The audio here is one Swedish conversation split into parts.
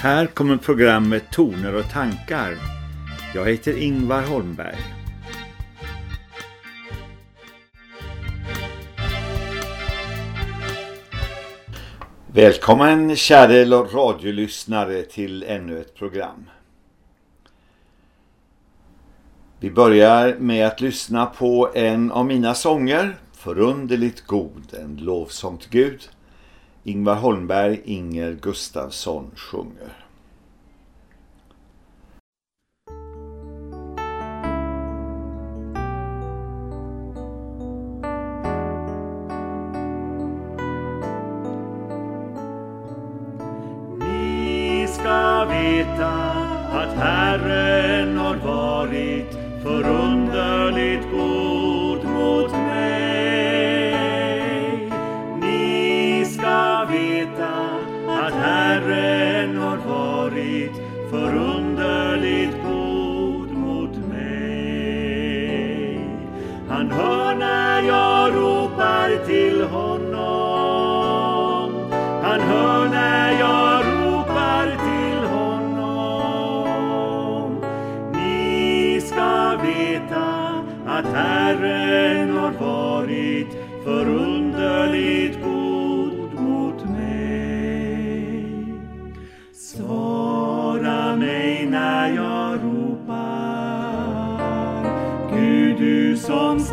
Här kommer programmet Toner och tankar. Jag heter Ingvar Holmberg. Välkommen kära radiolyssnare till ännu ett program. Vi börjar med att lyssna på en av mina sånger, Förunderligt god, en lovsång till Gud. Ingvar Holmberg, Inger Gustafsson sjunger.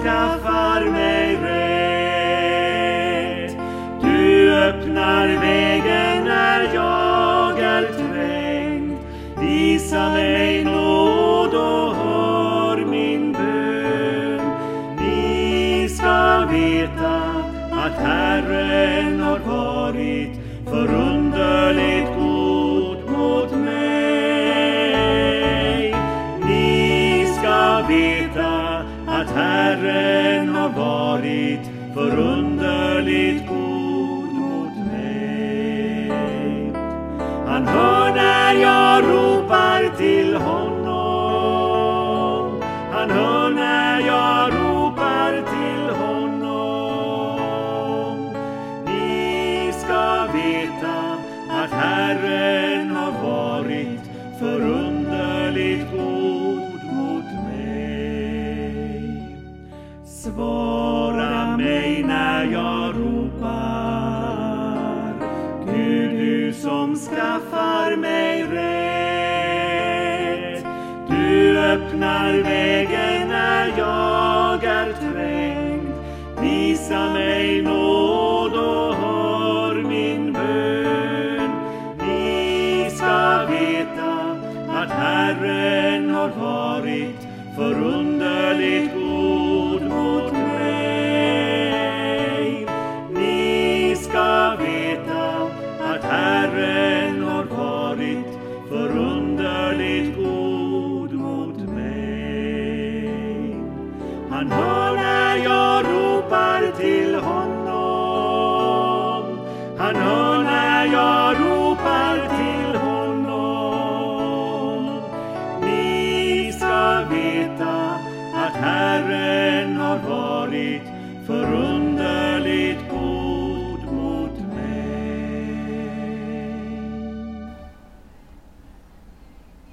Skaffar mig rätt. Du öppnar vägen när jag är trängd. Visa mig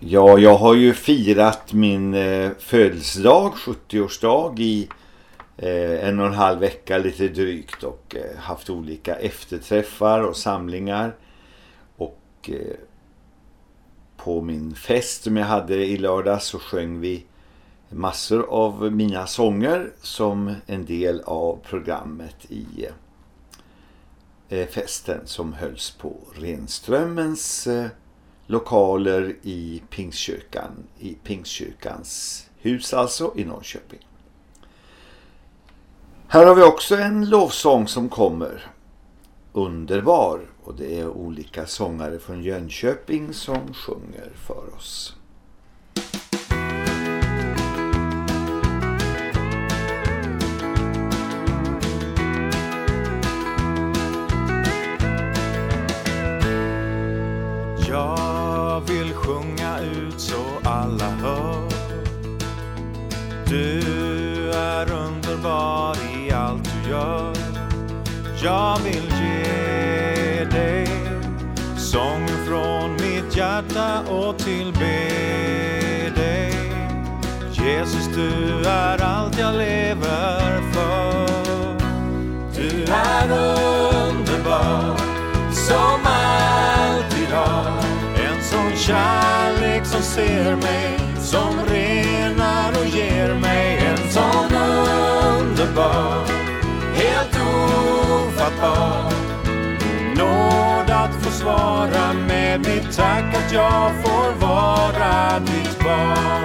Ja, jag har ju firat min eh, födelsedag, 70-årsdag i eh, en och en halv vecka lite drygt och eh, haft olika efterträffar och samlingar. Och eh, på min fest som jag hade i lördag så sjöng vi massor av mina sånger som en del av programmet i eh, festen som hölls på Renströmmens eh, lokaler i Pingstkyrkan, i Pingstkyrkans hus alltså i Norrköping. Här har vi också en lovsång som kommer, Underbar, och det är olika sångare från Jönköping som sjunger för oss. Och tillbe dig. Jesus, du är allt jag lever för. Du är underbar, som alltid har en sån kärlek som ser mig, som renar och ger mig en sån underbar, helt ofattbar nåd att få svara med mitt tack att jag får vara ditt barn.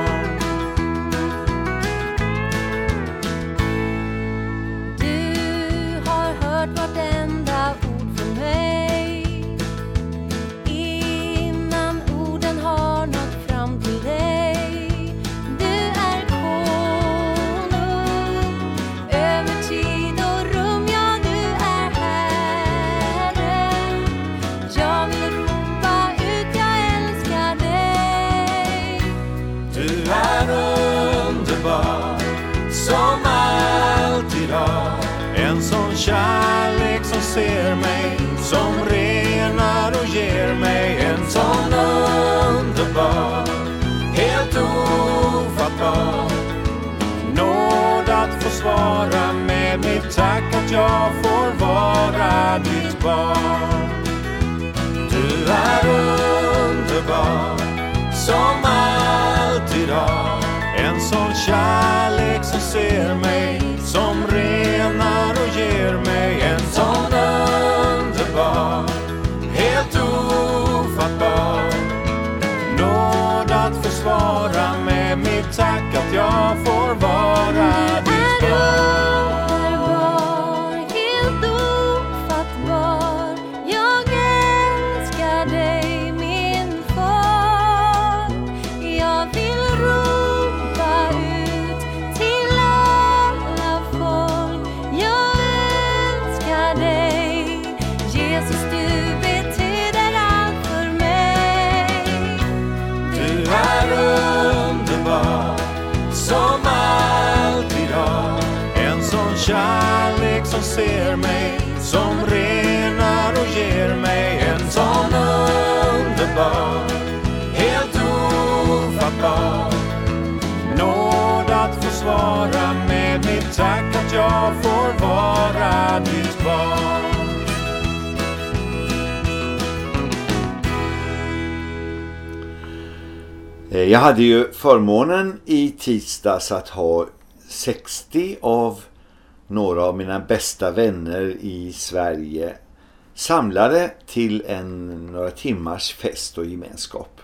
Tack att jag får vara ditt barn. Eh, jag hade ju förmånen i tisdags att ha 60 av några av mina bästa vänner i Sverige samlade till en några timmars fest och gemenskap.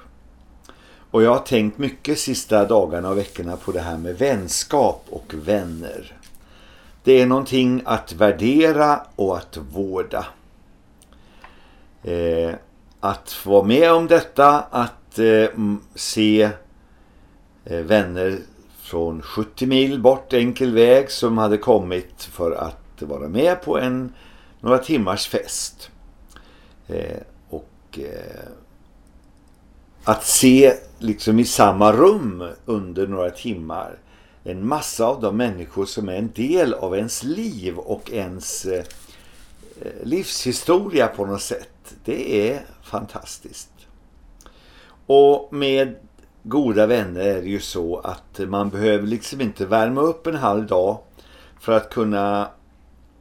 Och jag har tänkt mycket sista dagarna och veckorna på det här med vänskap och vänner. Det är någonting att värdera och att vårda. Eh, att få vara med om detta, att eh, se eh, vänner från 70 mil bort enkel väg som hade kommit för att vara med på en några timmars fest. Eh, och eh, att se liksom i samma rum under några timmar en massa av de människor som är en del av ens liv och ens eh, livshistoria på något sätt. Det är fantastiskt. Och med goda vänner är det ju så att man behöver liksom inte värma upp en halv dag för att kunna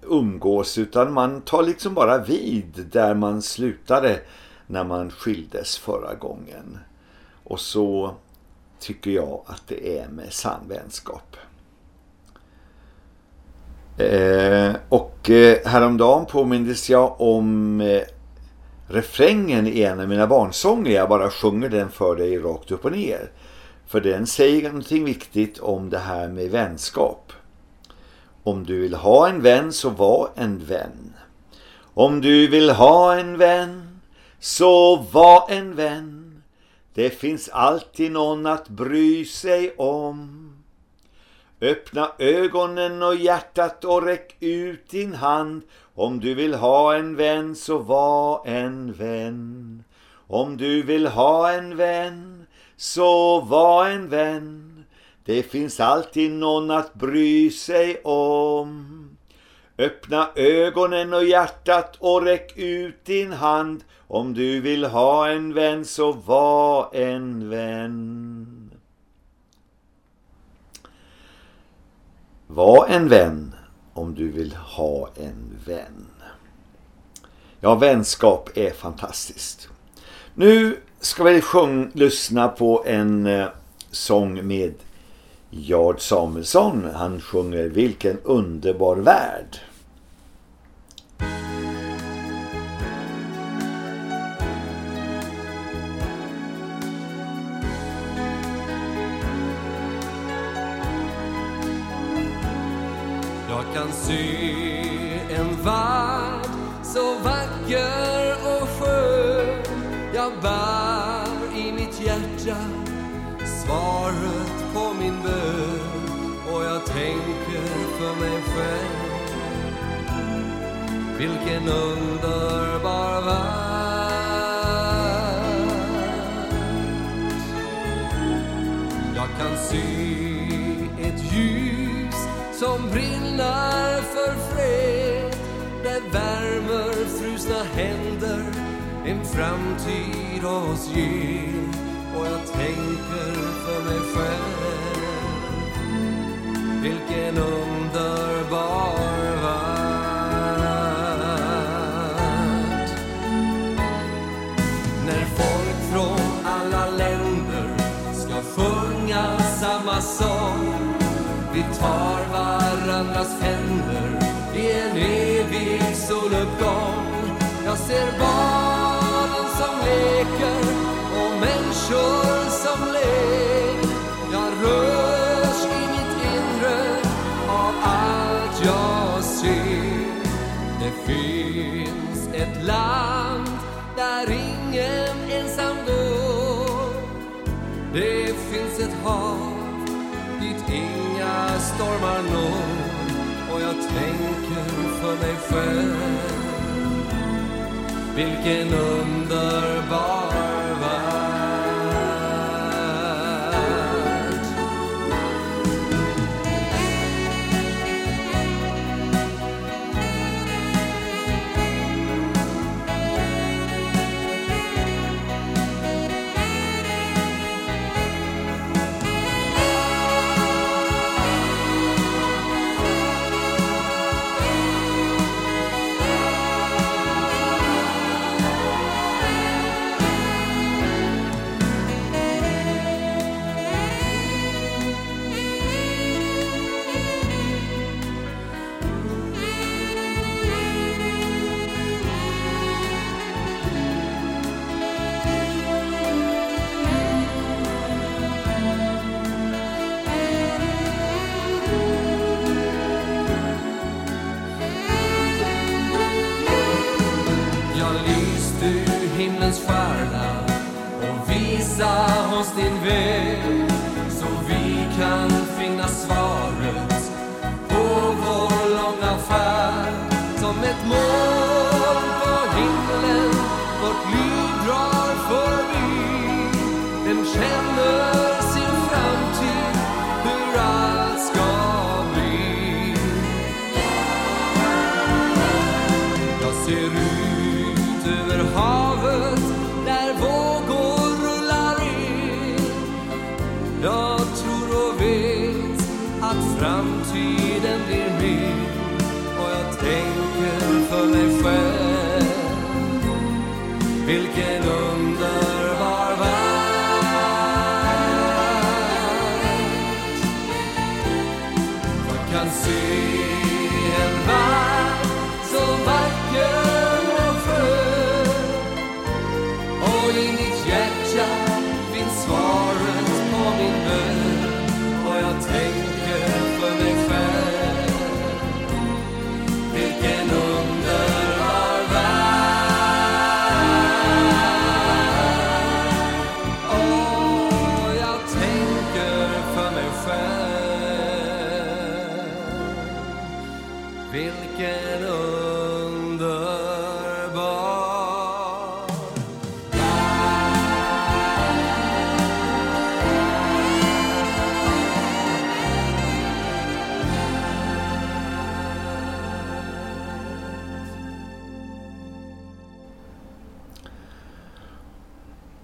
umgås utan man tar liksom bara vid där man slutade när man skildes förra gången. Och så tycker jag att det är med sann vänskap. Eh, och eh, häromdagen påmindes jag om eh, refrängen i en av mina barnsånger. Jag bara sjunger den för dig rakt upp och ner. För den säger någonting viktigt om det här med vänskap. Om du vill ha en vän så var en vän. Om du vill ha en vän så var en vän. Det finns alltid någon att bry sig om. Öppna ögonen och hjärtat och räck ut din hand. Om du vill ha en vän så var en vän. Om du vill ha en vän så var en vän. Det finns alltid någon att bry sig om. Öppna ögonen och hjärtat och räck ut din hand. Om du vill ha en vän så var en vän. Var en vän om du vill ha en vän. Ja, vänskap är fantastiskt. Nu ska vi sjung, lyssna på en eh, sång med Jard Samuelsson. Han sjunger Vilken underbar värld. Kan se en värld så vacker och skön. Jag bär i mitt hjärta svaret på min bön och jag tänker för mig själv. Vilken underbar värld. Jag kan se brinner för fred Det värmer frusna händer en framtid oss ger. Och jag tänker för mig själv Vilken underbar värld. När folk från alla länder ska sjunga samma sång vi tar varandras händer i en evig soluppgång. Jag ser barnen som leker och människor stormar når och jag tänker för mig själv. Vilken underbar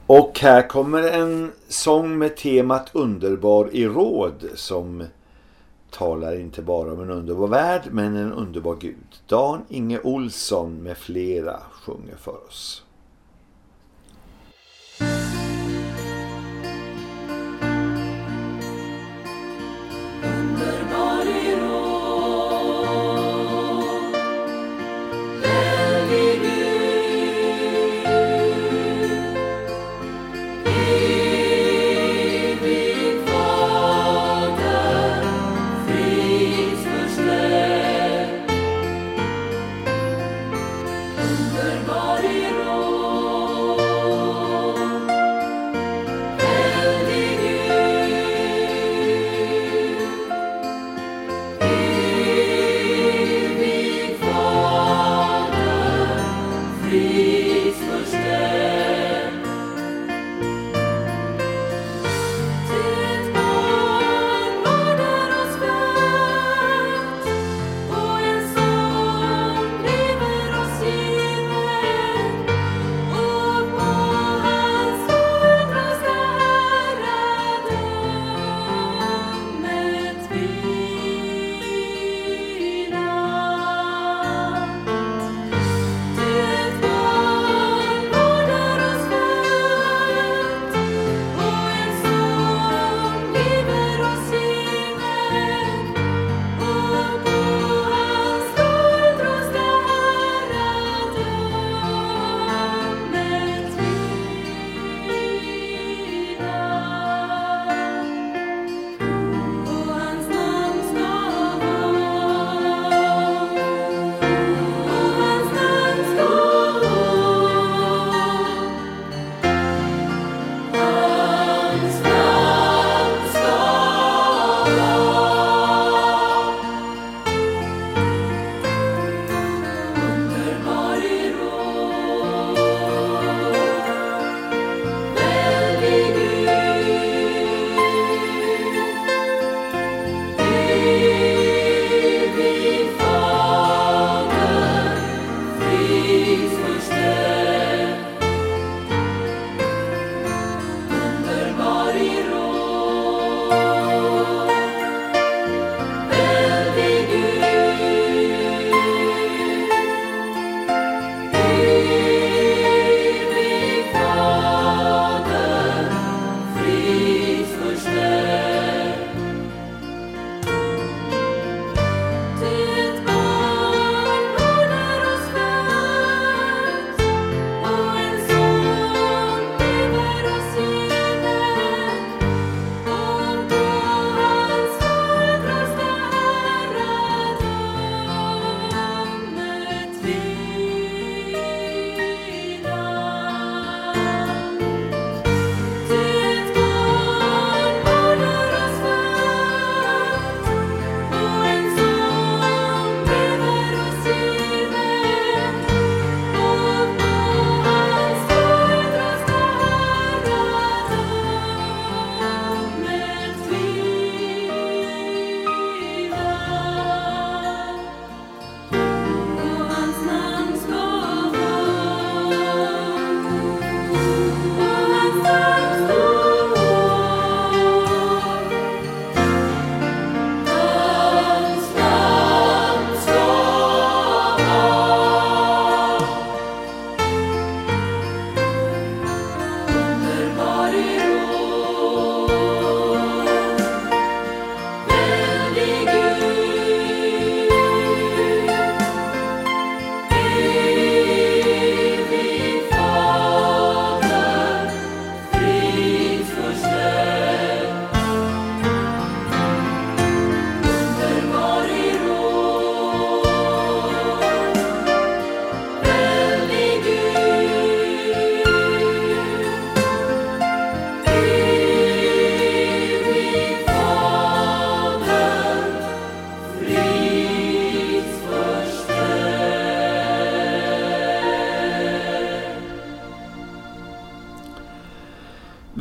Och här kommer en sång med temat Underbar i råd som talar inte bara om en underbar värld men en underbar Gud. Dan Inge Olsson med flera sjunger för oss.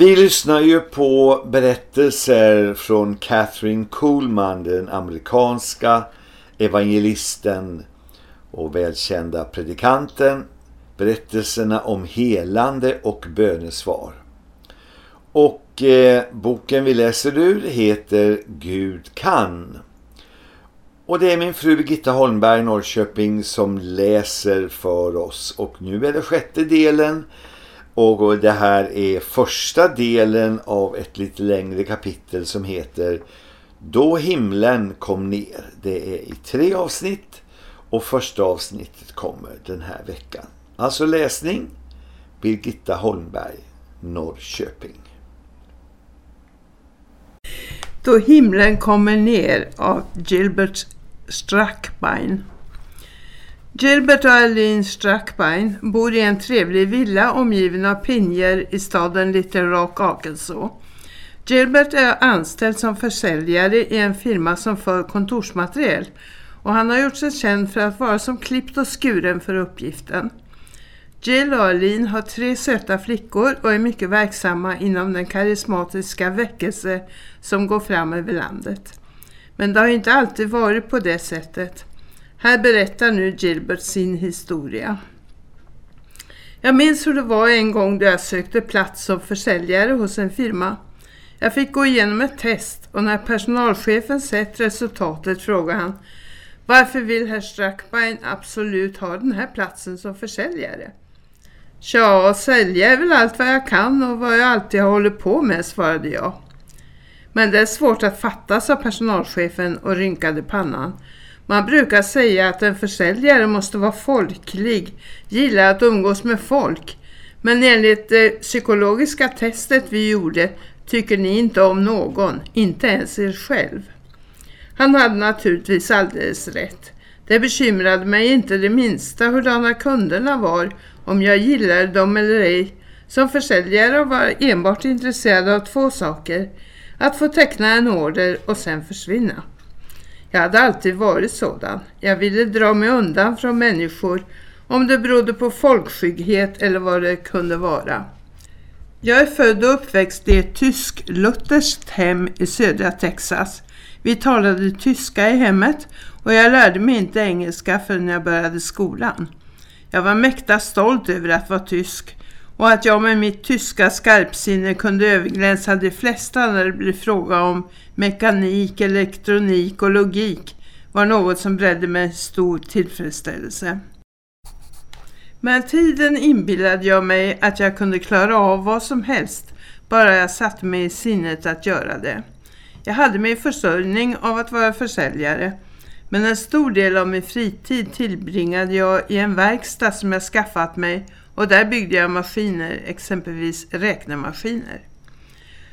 Vi lyssnar ju på berättelser från Catherine Kuhlman, den amerikanska evangelisten och välkända predikanten. Berättelserna om helande och bönesvar. Och eh, boken vi läser ur heter Gud kan. Och det är min fru Birgitta Holmberg Norrköping som läser för oss. Och nu är det sjätte delen och det här är första delen av ett lite längre kapitel som heter Då himlen kom ner. Det är i tre avsnitt och första avsnittet kommer den här veckan. Alltså läsning Birgitta Holmberg, Norrköping. Då himlen kommer ner av Gilbert Strackbein. Gilbert och Eileen Strackbein bor i en trevlig villa omgiven av pinjer i staden Little Rock, Arkansas. Gilbert är anställd som försäljare i en firma som för kontorsmateriel och han har gjort sig känd för att vara som klippt och skuren för uppgiften. Jill och Arlene har tre söta flickor och är mycket verksamma inom den karismatiska väckelse som går fram över landet. Men det har inte alltid varit på det sättet. Här berättar nu Gilbert sin historia. Jag minns hur det var en gång då jag sökte plats som försäljare hos en firma. Jag fick gå igenom ett test och när personalchefen sett resultatet frågade han Varför vill herr Strackbein absolut ha den här platsen som försäljare? Ja, sälja är väl allt vad jag kan och vad jag alltid har hållit på med, svarade jag. Men det är svårt att fatta, sa personalchefen och rynkade pannan. Man brukar säga att en försäljare måste vara folklig, gilla att umgås med folk. Men enligt det psykologiska testet vi gjorde tycker ni inte om någon, inte ens er själv. Han hade naturligtvis alldeles rätt. Det bekymrade mig inte det minsta hurdana kunderna var, om jag gillade dem eller ej. Som försäljare var enbart intresserad av två saker. Att få teckna en order och sen försvinna. Jag hade alltid varit sådan. Jag ville dra mig undan från människor om det berodde på folkskygghet eller vad det kunde vara. Jag är född och uppväxt i ett tysk-lutherskt hem i södra Texas. Vi talade tyska i hemmet och jag lärde mig inte engelska förrän jag började skolan. Jag var mäkta stolt över att vara tysk och att jag med mitt tyska skarpsinne kunde överglänsa de flesta när det blev fråga om mekanik, elektronik och logik var något som bredde mig stor tillfredsställelse. Med tiden inbillade jag mig att jag kunde klara av vad som helst bara jag satte mig i sinnet att göra det. Jag hade min försörjning av att vara försäljare men en stor del av min fritid tillbringade jag i en verkstad som jag skaffat mig och där byggde jag maskiner, exempelvis räknemaskiner.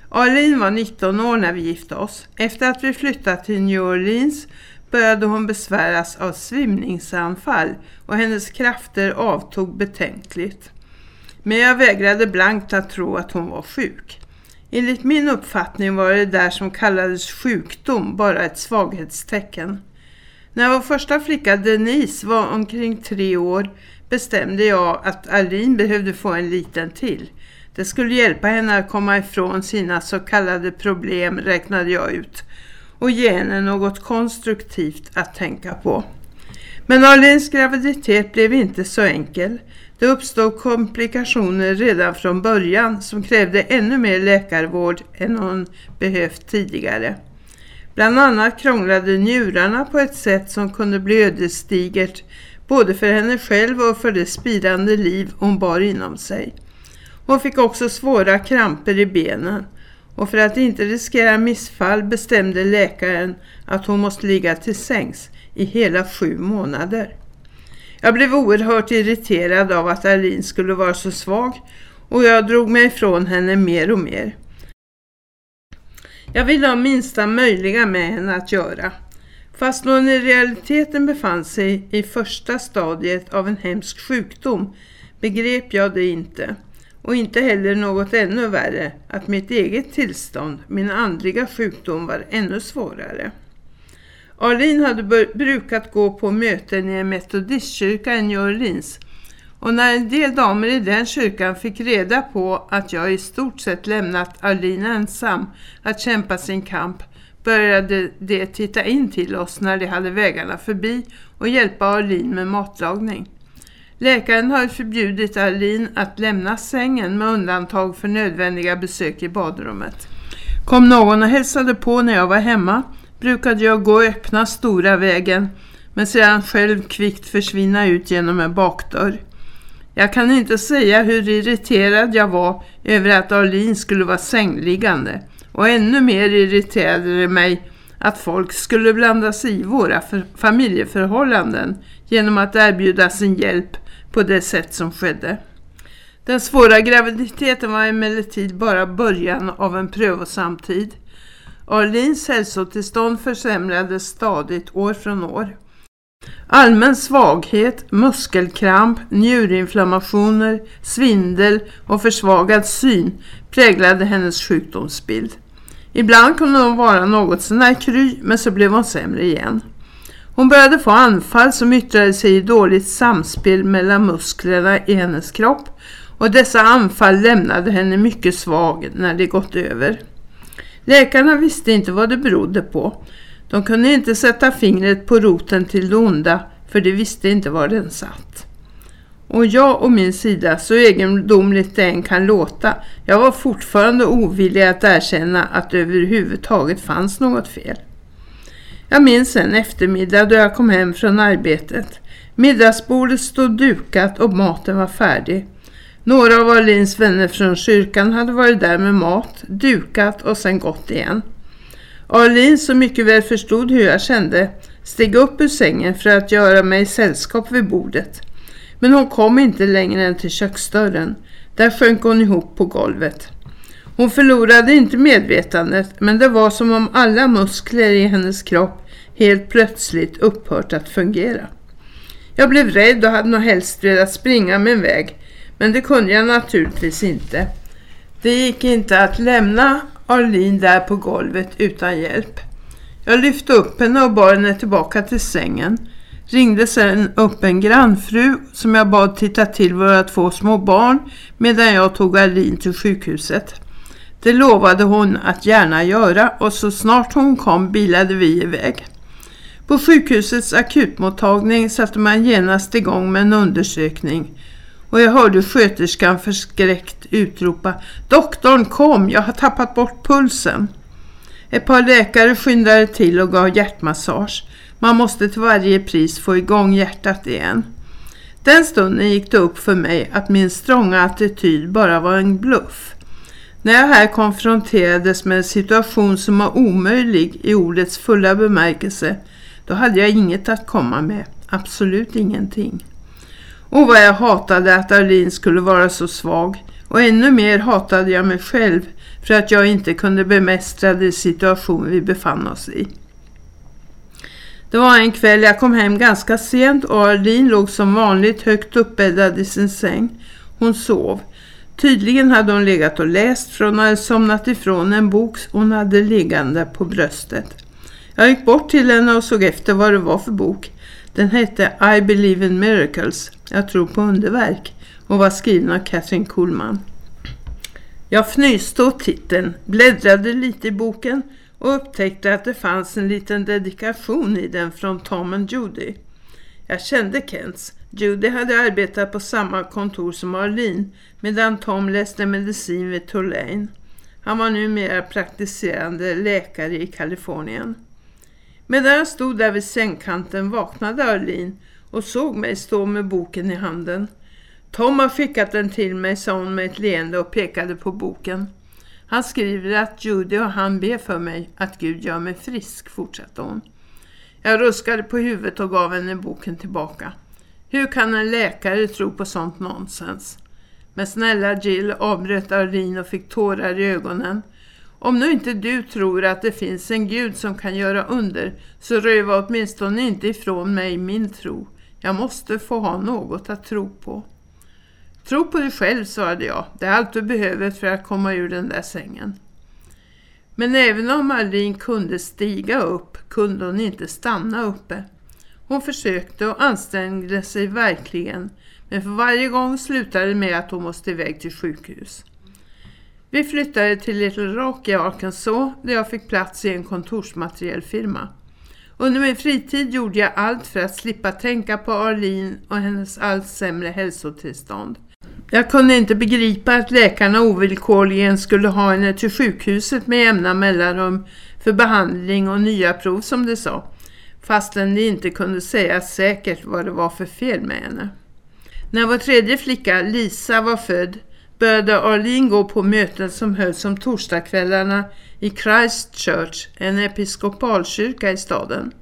Arlene var 19 år när vi gifte oss. Efter att vi flyttat till New Orleans började hon besväras av svimningsanfall och hennes krafter avtog betänkligt. Men jag vägrade blankt att tro att hon var sjuk. Enligt min uppfattning var det där som kallades sjukdom bara ett svaghetstecken. När vår första flicka Denise var omkring tre år bestämde jag att Aline behövde få en liten till. Det skulle hjälpa henne att komma ifrån sina så kallade problem räknade jag ut och ge henne något konstruktivt att tänka på. Men Alins graviditet blev inte så enkel. Det uppstod komplikationer redan från början som krävde ännu mer läkarvård än hon behövt tidigare. Bland annat krånglade njurarna på ett sätt som kunde bli ödesdigert både för henne själv och för det spirande liv hon bar inom sig. Hon fick också svåra kramper i benen och för att inte riskera missfall bestämde läkaren att hon måste ligga till sängs i hela sju månader. Jag blev oerhört irriterad av att Alin skulle vara så svag och jag drog mig ifrån henne mer och mer. Jag ville ha minsta möjliga med henne att göra. Fast hon i realiteten befann sig i första stadiet av en hemsk sjukdom begrep jag det inte. Och inte heller något ännu värre, att mitt eget tillstånd, min andliga sjukdom var ännu svårare. Arlin hade brukat gå på möten i en metodistkyrka i New Orleans och när en del damer i den kyrkan fick reda på att jag i stort sett lämnat Arlin ensam att kämpa sin kamp började de titta in till oss när de hade vägarna förbi och hjälpa Arlin med matlagning. Läkaren har förbjudit Arlin att lämna sängen med undantag för nödvändiga besök i badrummet. Kom någon och hälsade på när jag var hemma brukade jag gå och öppna stora vägen men sedan själv kvickt försvinna ut genom en bakdörr. Jag kan inte säga hur irriterad jag var över att Arlin skulle vara sängliggande och ännu mer irriterade det mig att folk skulle blanda sig i våra familjeförhållanden genom att erbjuda sin hjälp på det sätt som skedde. Den svåra graviditeten var emellertid bara början av en prövosam tid. Arlins hälsotillstånd försämrades stadigt år från år. Allmän svaghet, muskelkramp, njurinflammationer, svindel och försvagad syn präglade hennes sjukdomsbild. Ibland kunde hon vara något sånär kry men så blev hon sämre igen. Hon började få anfall som yttrade sig i dåligt samspel mellan musklerna i hennes kropp och dessa anfall lämnade henne mycket svag när det gått över. Läkarna visste inte vad det berodde på. De kunde inte sätta fingret på roten till det onda för de visste inte var den satt. Och jag och min sida, så egendomligt det än kan låta, jag var fortfarande ovillig att erkänna att det överhuvudtaget fanns något fel. Jag minns en eftermiddag då jag kom hem från arbetet. Middagsbordet stod dukat och maten var färdig. Några av Alins vänner från kyrkan hade varit där med mat, dukat och sen gått igen. Arlin, som mycket väl förstod hur jag kände, steg upp ur sängen för att göra mig sällskap vid bordet. Men hon kom inte längre än till köksdörren. Där sjönk hon ihop på golvet. Hon förlorade inte medvetandet men det var som om alla muskler i hennes kropp helt plötsligt upphört att fungera. Jag blev rädd och hade nog helst velat springa min väg men det kunde jag naturligtvis inte. Det gick inte att lämna Arlin där på golvet utan hjälp. Jag lyfte upp henne och bar henne tillbaka till sängen. Ringde sedan upp en grannfru som jag bad titta till våra två små barn medan jag tog Alin till sjukhuset. Det lovade hon att gärna göra och så snart hon kom bilade vi iväg. På sjukhusets akutmottagning satte man genast igång med en undersökning och jag hörde sköterskan förskräckt utropa Doktorn kom, jag har tappat bort pulsen. Ett par läkare skyndade till och gav hjärtmassage. Man måste till varje pris få igång hjärtat igen. Den stunden gick det upp för mig att min strånga attityd bara var en bluff. När jag här konfronterades med en situation som var omöjlig i ordets fulla bemärkelse, då hade jag inget att komma med. Absolut ingenting. Och vad jag hatade att Arlin skulle vara så svag. Och ännu mer hatade jag mig själv för att jag inte kunde bemästra den situation vi befann oss i. Det var en kväll jag kom hem ganska sent och Arlin låg som vanligt högt uppbäddad i sin säng. Hon sov. Tydligen hade hon legat och läst från hade somnat ifrån en bok hon hade liggande på bröstet. Jag gick bort till henne och såg efter vad det var för bok. Den hette I Believe in Miracles, jag tror på underverk, och var skriven av Catherine Kuhlman. Jag fnyste åt titeln, bläddrade lite i boken och upptäckte att det fanns en liten dedikation i den från Tom och Judy. Jag kände Kents. Judy hade arbetat på samma kontor som Arlene medan Tom läste medicin vid Tulane. Han var numera praktiserande läkare i Kalifornien. Medan jag stod där vid sängkanten vaknade Arlene och såg mig stå med boken i handen. Tom har skickat den till mig, sa hon med ett leende och pekade på boken. Han skriver att Judy och han ber för mig att Gud gör mig frisk, fortsatte hon. Jag ruskade på huvudet och gav henne boken tillbaka. Hur kan en läkare tro på sånt nonsens? Men snälla Jill avbröt Arin och fick tårar i ögonen. Om nu inte du tror att det finns en Gud som kan göra under så röva åtminstone inte ifrån mig min tro. Jag måste få ha något att tro på. Tro på dig själv, svarade jag. Det är allt du behöver för att komma ur den där sängen. Men även om Aline kunde stiga upp kunde hon inte stanna uppe. Hon försökte och ansträngde sig verkligen men för varje gång slutade det med att hon måste iväg till sjukhus. Vi flyttade till Little Rock i Arkansas där jag fick plats i en kontorsmaterielfirma. Under min fritid gjorde jag allt för att slippa tänka på Arlin och hennes allt sämre hälsotillstånd. Jag kunde inte begripa att läkarna ovillkorligen skulle ha henne till sjukhuset med jämna mellanrum för behandling och nya prov som det sa, fastän de inte kunde säga säkert vad det var för fel med henne. När vår tredje flicka, Lisa, var född började Arlene gå på möten som hölls om torsdagskvällarna i Christchurch, en episkopalkyrka i staden.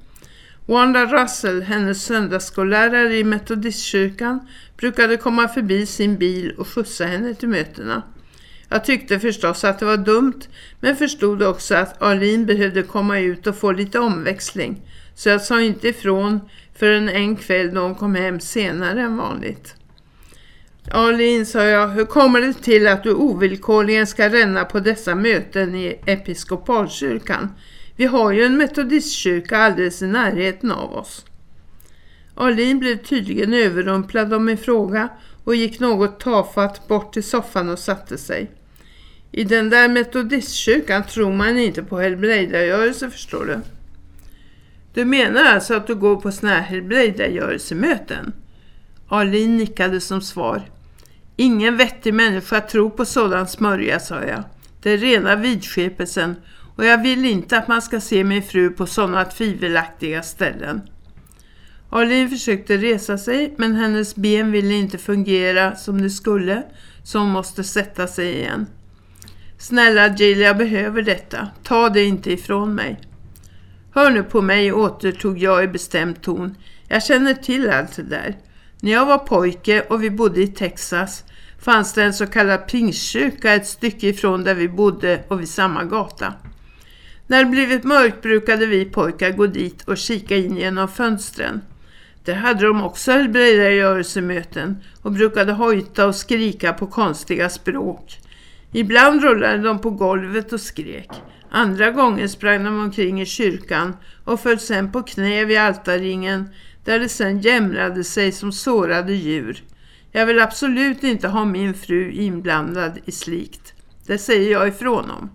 Wanda Russell, hennes söndagsskollärare i metodistkyrkan, brukade komma förbi sin bil och skjutsa henne till mötena. Jag tyckte förstås att det var dumt, men förstod också att Arlene behövde komma ut och få lite omväxling. Så jag sa inte ifrån förrän en kväll då hon kom hem senare än vanligt. Arlene, sa jag, hur kommer det till att du ovillkorligen ska ränna på dessa möten i episkopalkyrkan? Vi har ju en metodistkyrka alldeles i närheten av oss. Arlin blev tydligen överrumplad av min fråga och gick något tafatt bort till soffan och satte sig. I den där metodistkyrkan tror man inte på helbrägdagörelse, förstår du. Du menar alltså att du går på såna här helbrägdagörelsemöten? Arlin nickade som svar. Ingen vettig människa tror på sådan smörja, sa jag. Det är rena vidskepelsen och jag vill inte att man ska se min fru på sådana tvivelaktiga ställen. Arlene försökte resa sig men hennes ben ville inte fungera som det skulle så hon måste sätta sig igen. Snälla Jill, jag behöver detta. Ta det inte ifrån mig. Hör nu på mig, återtog jag i bestämd ton. Jag känner till allt det där. När jag var pojke och vi bodde i Texas fanns det en så kallad pingstkyrka ett stycke ifrån där vi bodde och vid samma gata. När det blivit mörkt brukade vi pojkar gå dit och kika in genom fönstren. Där hade de också helbrägdagörelsemöten och brukade hojta och skrika på konstiga språk. Ibland rullade de på golvet och skrek. Andra gånger sprang de omkring i kyrkan och föll sen på knä vid altarringen där det sen jämrade sig som sårade djur. Jag vill absolut inte ha min fru inblandad i slikt. Det säger jag ifrån om.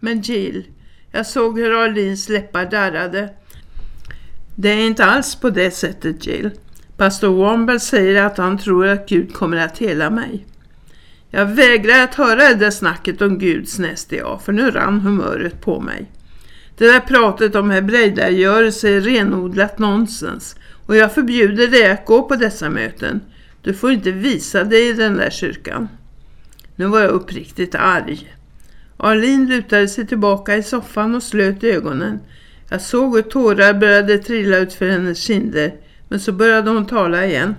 Men Jill, jag såg hur Arlins läppar darrade. Det är inte alls på det sättet Jill. Pastor Womble säger att han tror att Gud kommer att hela mig. Jag vägrar att höra det där snacket om Guds näste jag, för nu rann humöret på mig. Det där pratet om hebrejdagörelse är renodlat nonsens och jag förbjuder dig att gå på dessa möten. Du får inte visa dig i den där kyrkan. Nu var jag uppriktigt arg. Arlin lutade sig tillbaka i soffan och slöt ögonen. Jag såg hur tårar började trilla ut för hennes kinder, men så började hon tala igen.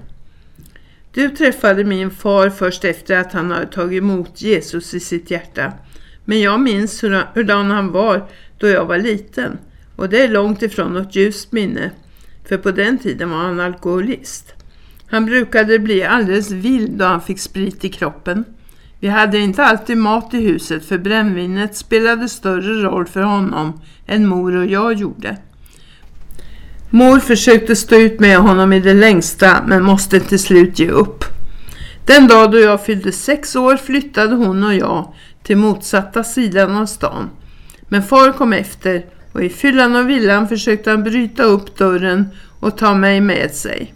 Du träffade min far först efter att han hade tagit emot Jesus i sitt hjärta. Men jag minns hurdan han var då jag var liten. Och det är långt ifrån något ljust minne. För på den tiden var han alkoholist. Han brukade bli alldeles vild då han fick sprit i kroppen. Vi hade inte alltid mat i huset för brännvinet spelade större roll för honom än mor och jag gjorde. Mor försökte stå ut med honom i det längsta men måste till slut ge upp. Den dag då jag fyllde sex år flyttade hon och jag till motsatta sidan av stan. Men far kom efter och i fyllan och villan försökte han bryta upp dörren och ta mig med sig.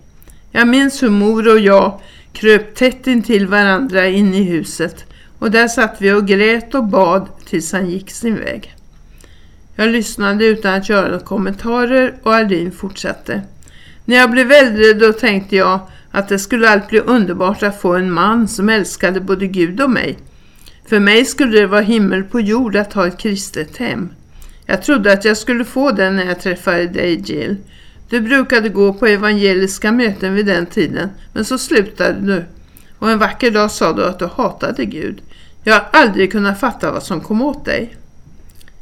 Jag minns hur mor och jag kröp tätt in till varandra in i huset och där satt vi och grät och bad tills han gick sin väg. Jag lyssnade utan att göra några kommentarer och Aldin fortsatte. När jag blev äldre då tänkte jag att det skulle allt bli underbart att få en man som älskade både Gud och mig. För mig skulle det vara himmel på jord att ha ett kristet hem. Jag trodde att jag skulle få det när jag träffade dig Jill. Du brukade gå på evangeliska möten vid den tiden, men så slutade du. Och en vacker dag sa du att du hatade Gud. Jag har aldrig kunnat fatta vad som kom åt dig.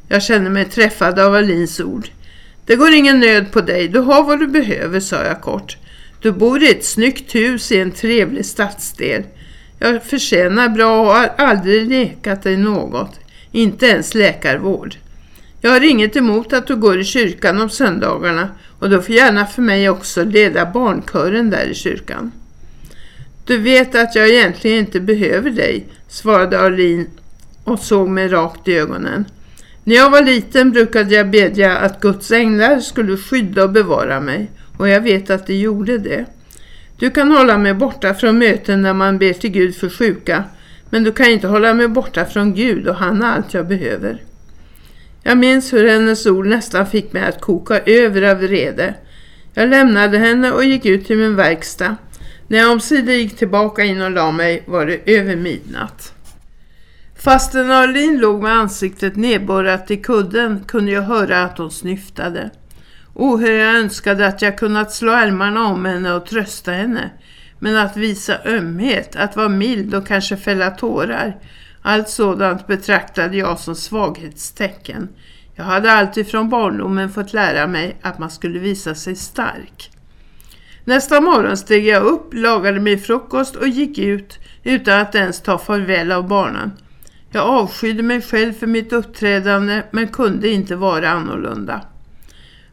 Jag känner mig träffad av Alins ord. Det går ingen nöd på dig, du har vad du behöver, sa jag kort. Du bor i ett snyggt hus i en trevlig stadsdel. Jag förtjänar bra och har aldrig nekat dig något, inte ens läkarvård. Jag har inget emot att du går i kyrkan om söndagarna och du får gärna för mig också leda barnkören där i kyrkan. Du vet att jag egentligen inte behöver dig, svarade Arlin och såg mig rakt i ögonen. När jag var liten brukade jag bedja att Guds änglar skulle skydda och bevara mig och jag vet att de gjorde det. Du kan hålla mig borta från möten när man ber till Gud för sjuka men du kan inte hålla mig borta från Gud och han är allt jag behöver. Jag minns hur hennes ord nästan fick mig att koka över av vrede. Jag lämnade henne och gick ut till min verkstad. När jag omsider gick tillbaka in och la mig var det över midnatt. Fastän Arlin låg med ansiktet nedborrat i kudden kunde jag höra att hon snyftade. O, hur jag önskade att jag kunnat slå ärmarna om henne och trösta henne. Men att visa ömhet, att vara mild och kanske fälla tårar. Allt sådant betraktade jag som svaghetstecken. Jag hade alltid från barndomen fått lära mig att man skulle visa sig stark. Nästa morgon steg jag upp, lagade mig frukost och gick ut utan att ens ta farväl av barnen. Jag avskydde mig själv för mitt uppträdande men kunde inte vara annorlunda.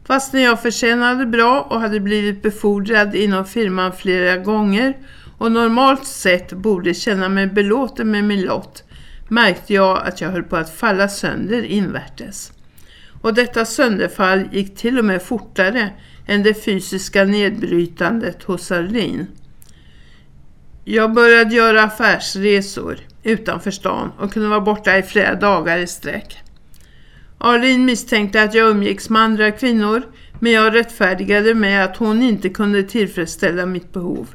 Fast när jag förtjänade bra och hade blivit befordrad inom firman flera gånger och normalt sett borde känna mig belåten med min lott märkte jag att jag höll på att falla sönder invärtes. Och detta sönderfall gick till och med fortare än det fysiska nedbrytandet hos Arlin. Jag började göra affärsresor utanför stan och kunde vara borta i flera dagar i sträck. Arlin misstänkte att jag umgicks med andra kvinnor men jag rättfärdigade med att hon inte kunde tillfredsställa mitt behov.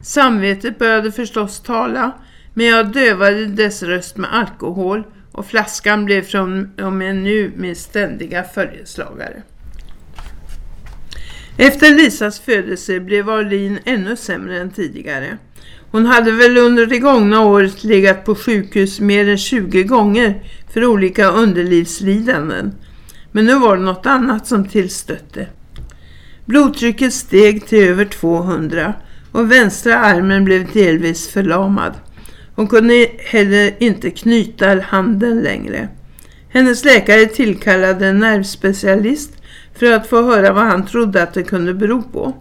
Samvetet började förstås tala men jag dövade dess röst med alkohol och flaskan blev från och med nu min ständiga följeslagare. Efter Lisas födelse blev Arlin ännu sämre än tidigare. Hon hade väl under det gångna året legat på sjukhus mer än 20 gånger för olika underlivslidanden. Men nu var det något annat som tillstötte. Blodtrycket steg till över 200 och vänstra armen blev delvis förlamad. Hon kunde heller inte knyta handen längre. Hennes läkare tillkallade en nervspecialist för att få höra vad han trodde att det kunde bero på.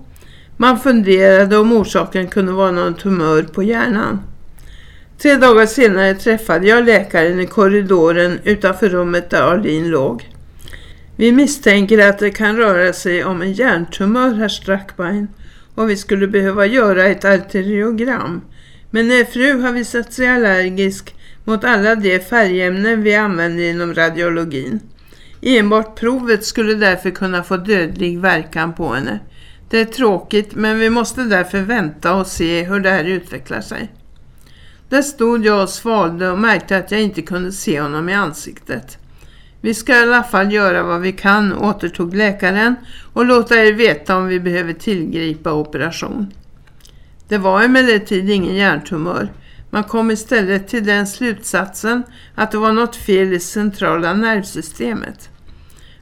Man funderade om orsaken kunde vara någon tumör på hjärnan. Tre dagar senare träffade jag läkaren i korridoren utanför rummet där Arlin låg. Vi misstänker att det kan röra sig om en hjärntumör, herr Strackbein, och vi skulle behöva göra ett arteriogram. Men er fru har visat sig allergisk mot alla de färgämnen vi använder inom radiologin. Enbart provet skulle därför kunna få dödlig verkan på henne. Det är tråkigt men vi måste därför vänta och se hur det här utvecklar sig. Där stod jag och svalde och märkte att jag inte kunde se honom i ansiktet. Vi ska i alla fall göra vad vi kan, återtog läkaren och låta er veta om vi behöver tillgripa operation. Det var emellertid ingen hjärntumör. Man kom istället till den slutsatsen att det var något fel i centrala nervsystemet.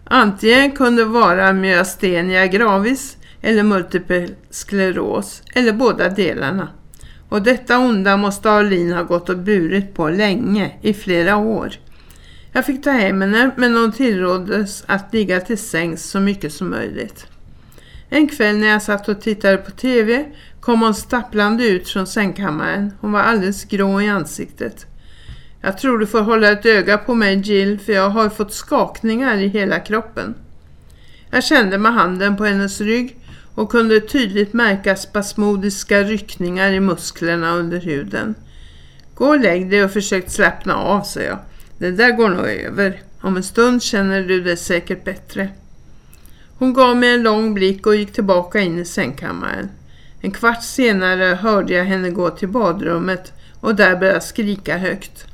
Antingen kunde det vara myastenia gravis eller multipel skleros eller båda delarna. Och detta onda måste Arlin ha gått och burit på länge, i flera år. Jag fick ta hem henne men hon tillråddes att ligga till sängs så mycket som möjligt. En kväll när jag satt och tittade på tv kom hon stapplande ut från sängkammaren. Hon var alldeles grå i ansiktet. Jag tror du får hålla ett öga på mig Jill för jag har fått skakningar i hela kroppen. Jag kände med handen på hennes rygg och kunde tydligt märka spasmodiska ryckningar i musklerna under huden. Gå och lägg dig och försök slappna av, sa jag. Det där går nog över. Om en stund känner du dig säkert bättre. Hon gav mig en lång blick och gick tillbaka in i sängkammaren. En kvart senare hörde jag henne gå till badrummet och där började skrika högt.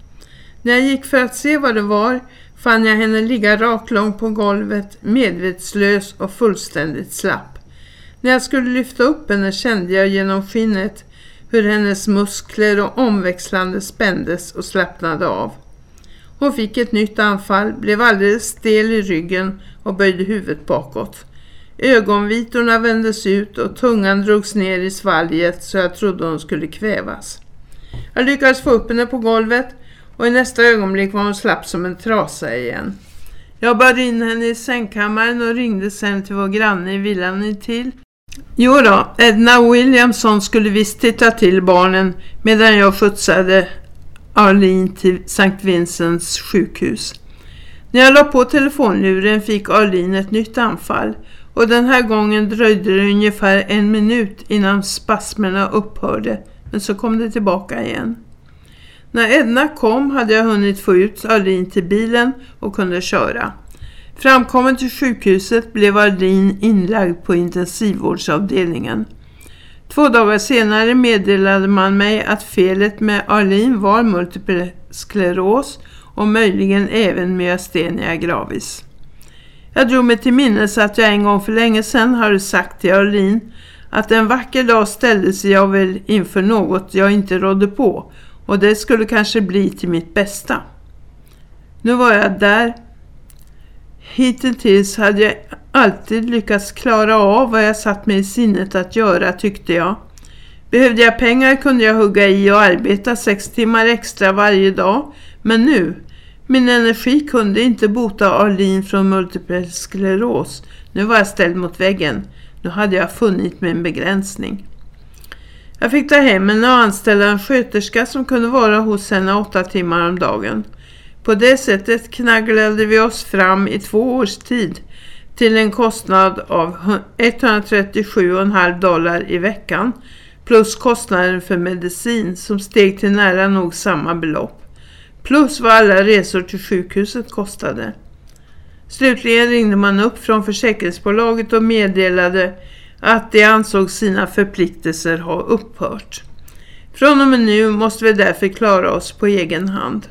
När jag gick för att se vad det var fann jag henne ligga raklång på golvet, medvetslös och fullständigt slapp. När jag skulle lyfta upp henne kände jag genom skinnet hur hennes muskler och omväxlande spändes och slappnade av. Hon fick ett nytt anfall, blev alldeles stel i ryggen och böjde huvudet bakåt. Ögonvitorna vändes ut och tungan drogs ner i svalget så jag trodde hon skulle kvävas. Jag lyckades få upp henne på golvet och i nästa ögonblick var hon slapp som en trasa igen. Jag bar in henne i sängkammaren och ringde sen till vår granne i villan till. Jo då, Edna Williamson skulle visst titta till barnen medan jag skjutsade Arlin till St. Vincents sjukhus. När jag la på telefonluren fick Arlin ett nytt anfall och den här gången dröjde det ungefär en minut innan spasmerna upphörde men så kom det tillbaka igen. När Edna kom hade jag hunnit få ut Arlin till bilen och kunde köra. Framkommen till sjukhuset blev Arlin inlagd på intensivvårdsavdelningen. Två dagar senare meddelade man mig att felet med Arlin var multipel skleros och möjligen även myastenia gravis. Jag drog mig till minnes att jag en gång för länge sedan hade sagt till Arlin att en vacker dag ställdes jag väl inför något jag inte rådde på och det skulle kanske bli till mitt bästa. Nu var jag där. Hittills hade jag alltid lyckats klara av vad jag satt mig i sinnet att göra tyckte jag. Behövde jag pengar kunde jag hugga i och arbeta sex timmar extra varje dag. Men nu, min energi kunde inte bota Arlin från multipel skleros. Nu var jag ställd mot väggen. Nu hade jag funnit min begränsning. Jag fick ta hem henne och anställa en sköterska som kunde vara hos henne åtta timmar om dagen. På det sättet knagglade vi oss fram i två års tid till en kostnad av 137,5 dollar i veckan plus kostnaden för medicin som steg till nära nog samma belopp. Plus vad alla resor till sjukhuset kostade. Slutligen ringde man upp från försäkringsbolaget och meddelade att de ansåg sina förpliktelser ha upphört. Från och med nu måste vi därför klara oss på egen hand.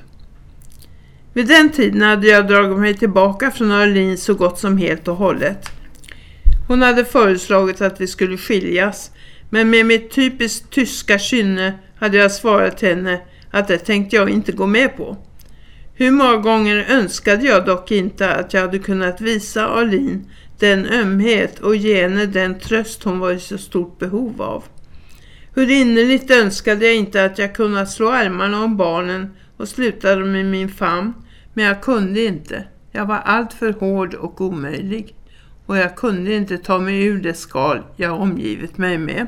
Vid den tiden hade jag dragit mig tillbaka från Arlin så gott som helt och hållet. Hon hade föreslagit att vi skulle skiljas men med mitt typiskt tyska kynne hade jag svarat henne att det tänkte jag inte gå med på. Hur många gånger önskade jag dock inte att jag hade kunnat visa Arlin den ömhet och ge henne den tröst hon var i så stort behov av. Hur innerligt önskade jag inte att jag kunde slå armarna om barnen och slutade med min famn, men jag kunde inte. Jag var alltför hård och omöjlig och jag kunde inte ta mig ur det skal jag omgivit mig med.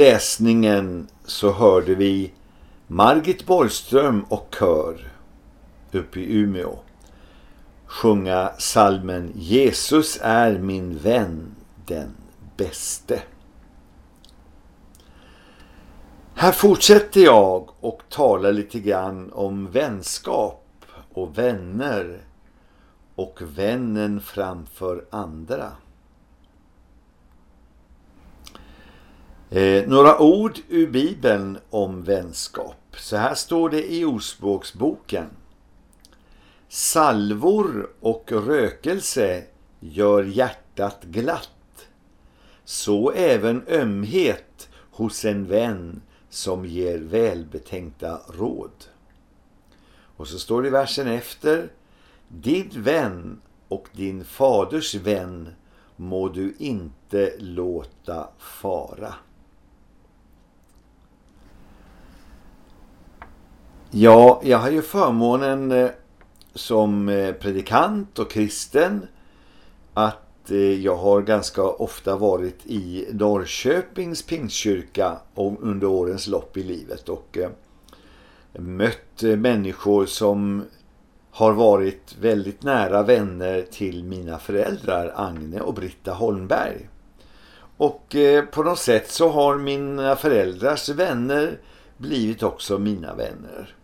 Läsningen så hörde vi Margit Borgström och kör uppe i Umeå sjunga salmen Jesus är min vän, den bäste. Här fortsätter jag och talar lite grann om vänskap och vänner och vännen framför andra. Eh, några ord ur Bibeln om vänskap. Så här står det i Ordspråksboken. Salvor och rökelse gör hjärtat glatt. Så även ömhet hos en vän som ger välbetänkta råd. Och så står det i versen efter. Din vän och din faders vän må du inte låta fara. Ja, jag har ju förmånen eh, som eh, predikant och kristen att eh, jag har ganska ofta varit i Norrköpings pingstkyrka under årens lopp i livet och mött människor som har varit väldigt nära vänner till mina föräldrar Agne och Britta Holmberg. Och på något sätt så har mina föräldrars vänner blivit också mina vänner.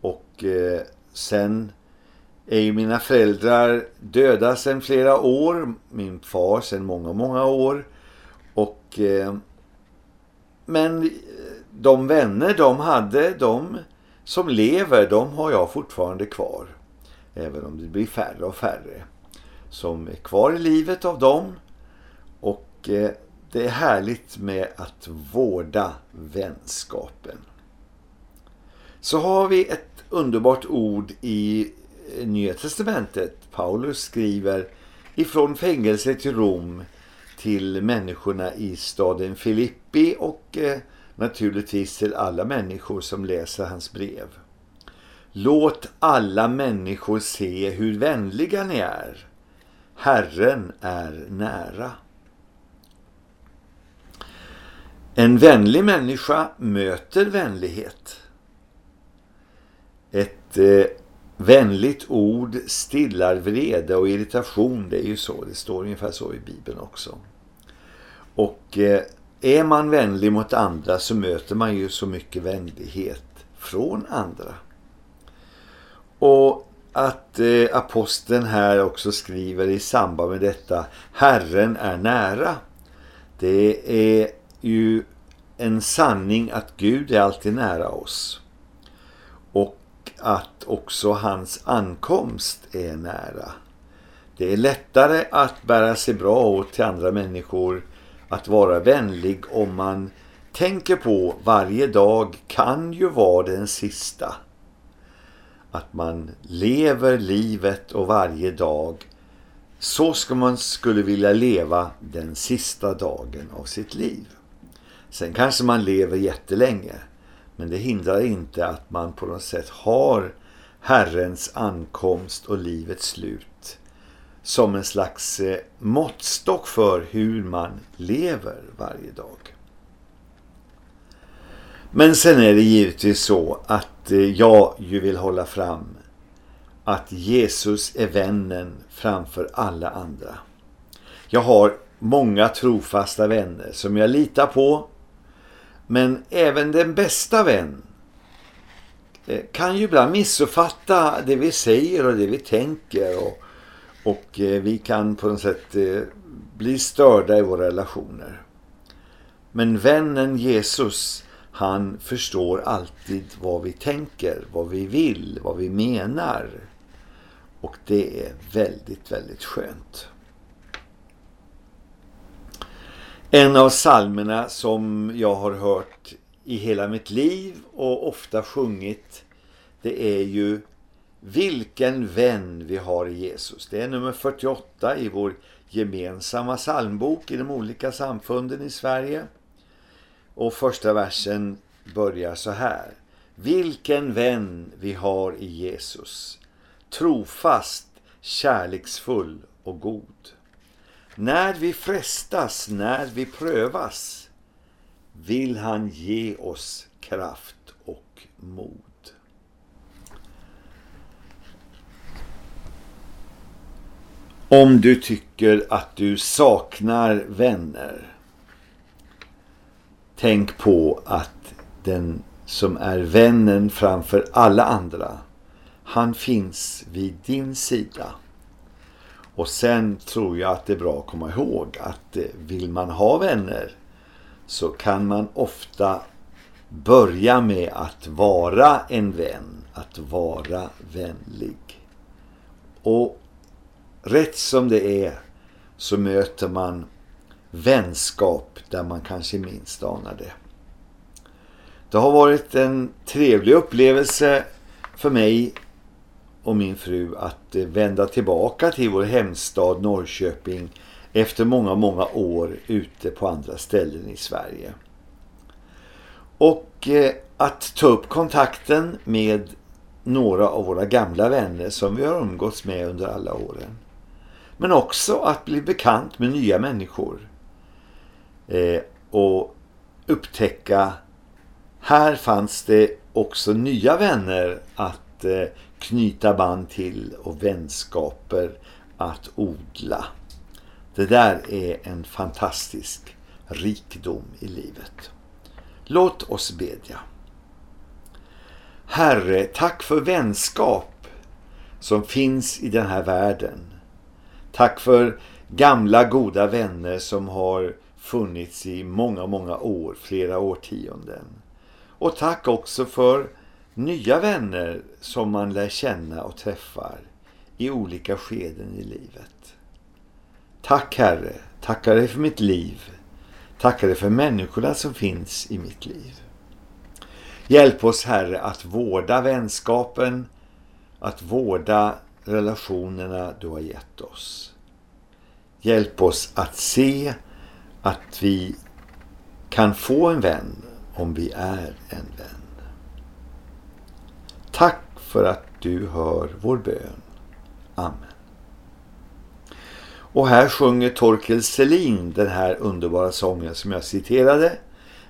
Och eh, sen är ju mina föräldrar döda sedan flera år. Min far sedan många, många år. Och eh, men eh, de vänner de hade, de som lever, de har jag fortfarande kvar. Även om det blir färre och färre som är kvar i livet av dem. Och eh, det är härligt med att vårda vänskapen. Så har vi ett underbart ord i eh, Nya Testamentet. Paulus skriver ifrån fängelse till Rom till människorna i staden Filippi och eh, naturligtvis till alla människor som läser hans brev. Låt alla människor se hur vänliga ni är. Herren är nära. En vänlig människa möter vänlighet. Ett eh, vänligt ord stillar vrede och irritation. Det är ju så. Det står ungefär så i Bibeln också. Och eh, är man vänlig mot andra så möter man ju så mycket vänlighet från andra. Och att eh, aposteln här också skriver i samband med detta Herren är nära. Det är ju en sanning att Gud är alltid nära oss. Att också hans ankomst är nära. Det är lättare att bära sig bra åt till andra människor, att vara vänlig om man tänker på varje dag kan ju vara den sista. Att man lever livet och varje dag så ska man skulle vilja leva den sista dagen av sitt liv. Sen kanske man lever jättelänge. Men det hindrar inte att man på något sätt har Herrens ankomst och livets slut som en slags eh, måttstock för hur man lever varje dag. Men sen är det givetvis så att eh, jag ju vill hålla fram att Jesus är vännen framför alla andra. Jag har många trofasta vänner som jag litar på men även den bästa vän eh, kan ju ibland missuppfatta det vi säger och det vi tänker och, och eh, vi kan på något sätt eh, bli störda i våra relationer. Men vännen Jesus, han förstår alltid vad vi tänker, vad vi vill, vad vi menar. Och det är väldigt, väldigt skönt. En av salmerna som jag har hört i hela mitt liv och ofta sjungit det är ju Vilken vän vi har i Jesus. Det är nummer 48 i vår gemensamma salmbok i de olika samfunden i Sverige. Och första versen börjar så här. Vilken vän vi har i Jesus. Trofast, kärleksfull och god. När vi frestas, när vi prövas vill han ge oss kraft och mod. Om du tycker att du saknar vänner tänk på att den som är vännen framför alla andra han finns vid din sida. Och sen tror jag att det är bra att komma ihåg att eh, vill man ha vänner så kan man ofta börja med att vara en vän, att vara vänlig. Och rätt som det är så möter man vänskap där man kanske minst anar det. Det har varit en trevlig upplevelse för mig och min fru att eh, vända tillbaka till vår hemstad Norrköping efter många, många år ute på andra ställen i Sverige. Och eh, att ta upp kontakten med några av våra gamla vänner som vi har umgåtts med under alla åren. Men också att bli bekant med nya människor. Eh, och upptäcka här fanns det också nya vänner att eh, knyta band till och vänskaper att odla. Det där är en fantastisk rikedom i livet. Låt oss bedja. Herre, tack för vänskap som finns i den här världen. Tack för gamla goda vänner som har funnits i många, många år, flera årtionden. Och tack också för nya vänner som man lär känna och träffar i olika skeden i livet. Tack Herre, tackar dig för mitt liv. Tackar dig för människorna som finns i mitt liv. Hjälp oss Herre att vårda vänskapen, att vårda relationerna du har gett oss. Hjälp oss att se att vi kan få en vän om vi är en vän. Tack för att du hör vår bön. Amen. Och här sjunger Torkel Selin den här underbara sången som jag citerade.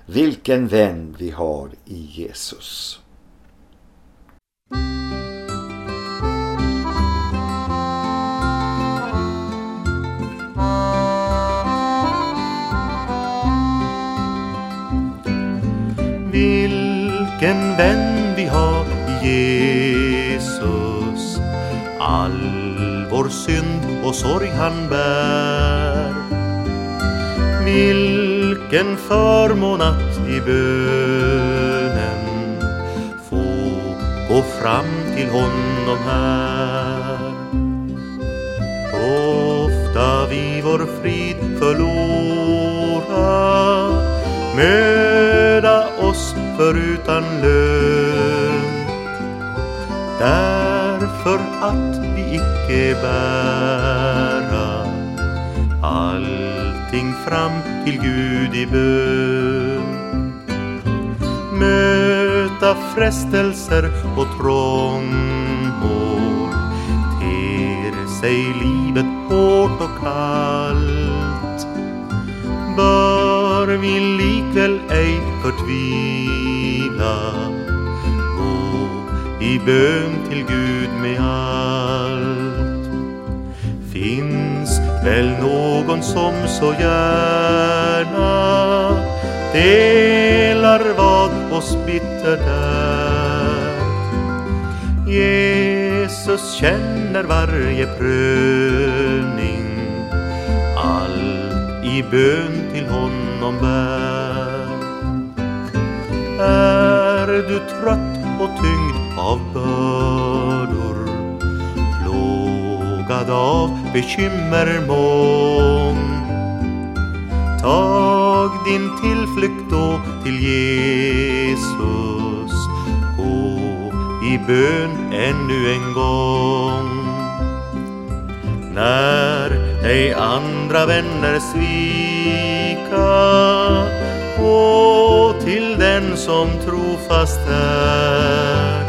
Vilken vän vi har i Jesus. Vilken vän Jesus. All vår synd och sorg han bär. Vilken förmån att i bönen Få gå fram till honom här. Ofta vi vår frid förlora, Möda oss förutan lön. Därför att vi icke bära allting fram till Gud i bön. Möta frestelser och trångmål Ter sig livet hårt och kallt. Bör vi likväl ej förtvivla i bön till Gud med allt. Finns väl någon som så gärna Delar vad oss bittert är Jesus känner varje prövning Allt i bön till honom bär. Är du trött och tyngd av bördor Plågad av bekymmermoln. Tag din tillflykt då till Jesus. Gå i bön ännu en gång. När dig andra vänner svika Gå till den som trofast är.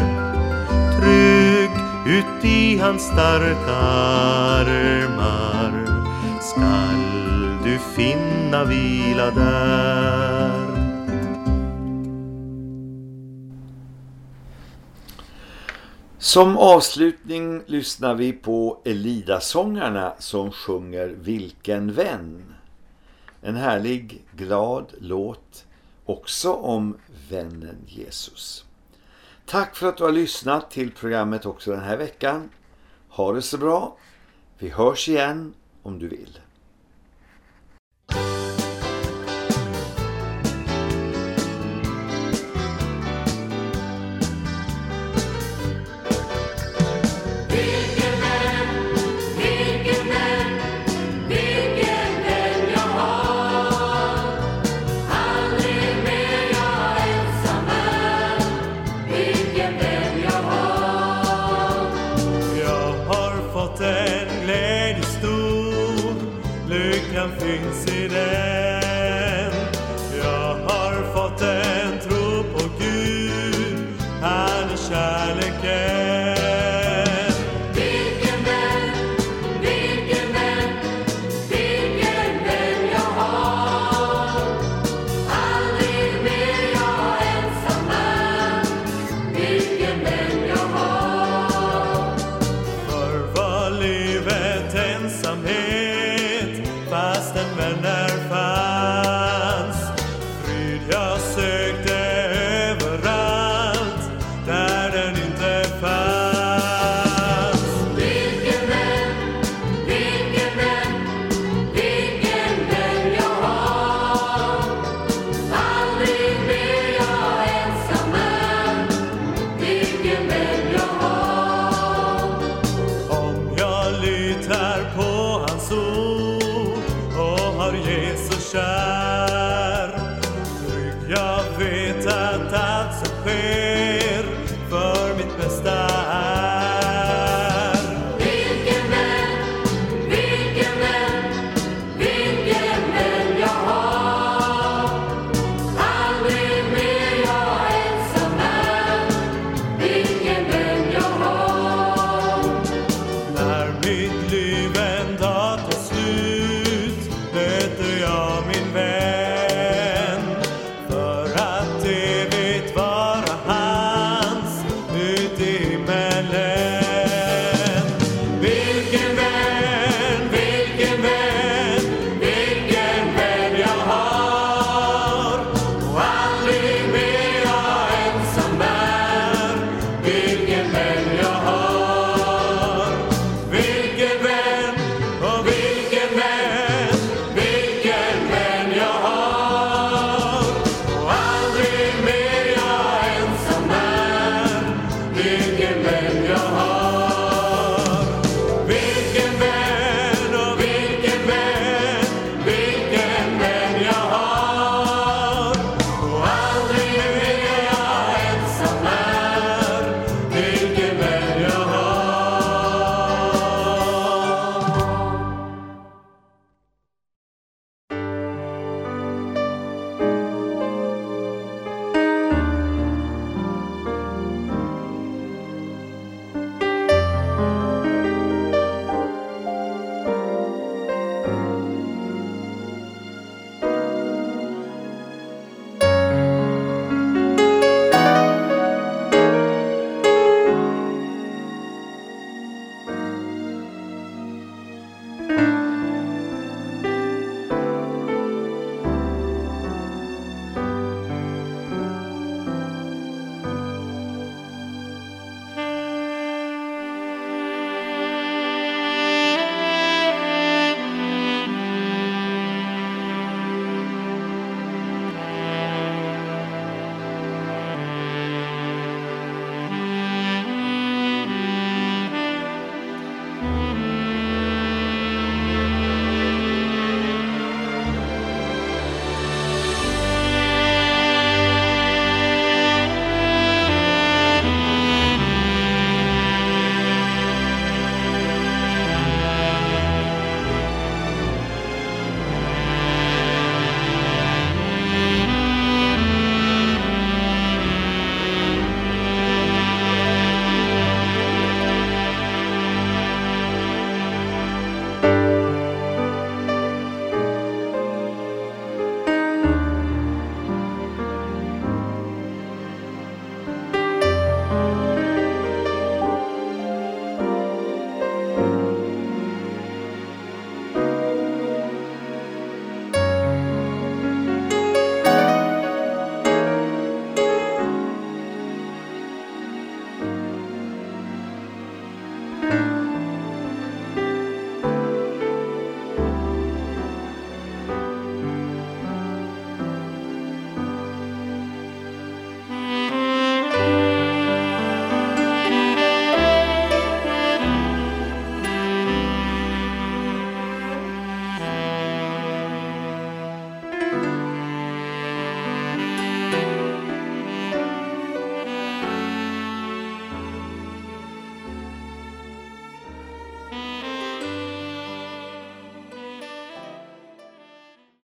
Trygg ut i hans starka armar skall du finna vila där Som avslutning lyssnar vi på Elida-sångarna som sjunger Vilken vän. En härlig, glad låt också om vännen Jesus. Tack för att du har lyssnat till programmet också den här veckan. Ha det så bra. Vi hörs igen om du vill.